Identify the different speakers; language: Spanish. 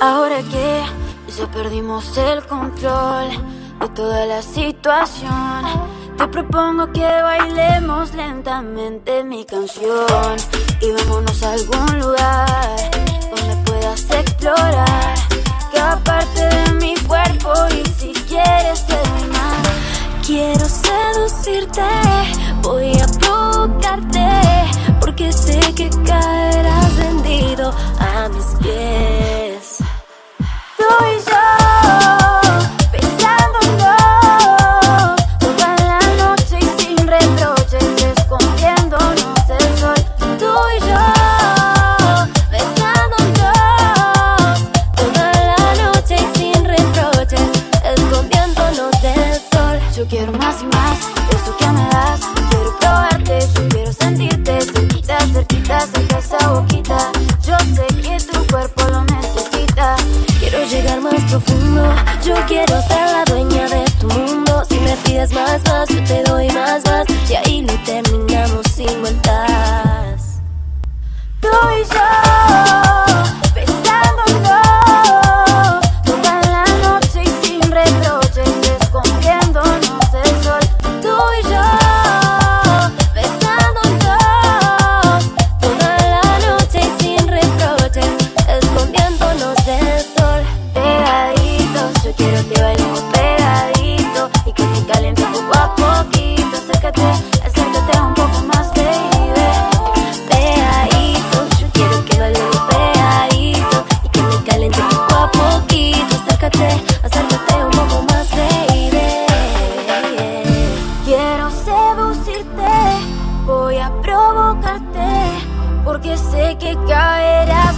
Speaker 1: Ahora que ya perdimos el control de toda la situación, te propongo que bailemos lentamente mi canción y vámonos a algún lugar donde puedas explorar Yo quiero más y más eso que me das. Quiero probarte, yo quiero sentirte cerquita, cerquita, cerca esa boquita. Yo sé que tu cuerpo lo necesita. Quiero llegar más profundo. Yo quiero ser la dueña de tu mundo. Si me pides más, más, yo te doy más, quiero que bailemos pegadito y que te caliente poco a poquito. Acércate, acércate un poco más, baby pegadito. Yo quiero que bailemos pegadito y que me caliente poco a poquito. Acércate, acércate un poco más, baby. Quiero seducirte, voy a provocarte, porque sé que caerás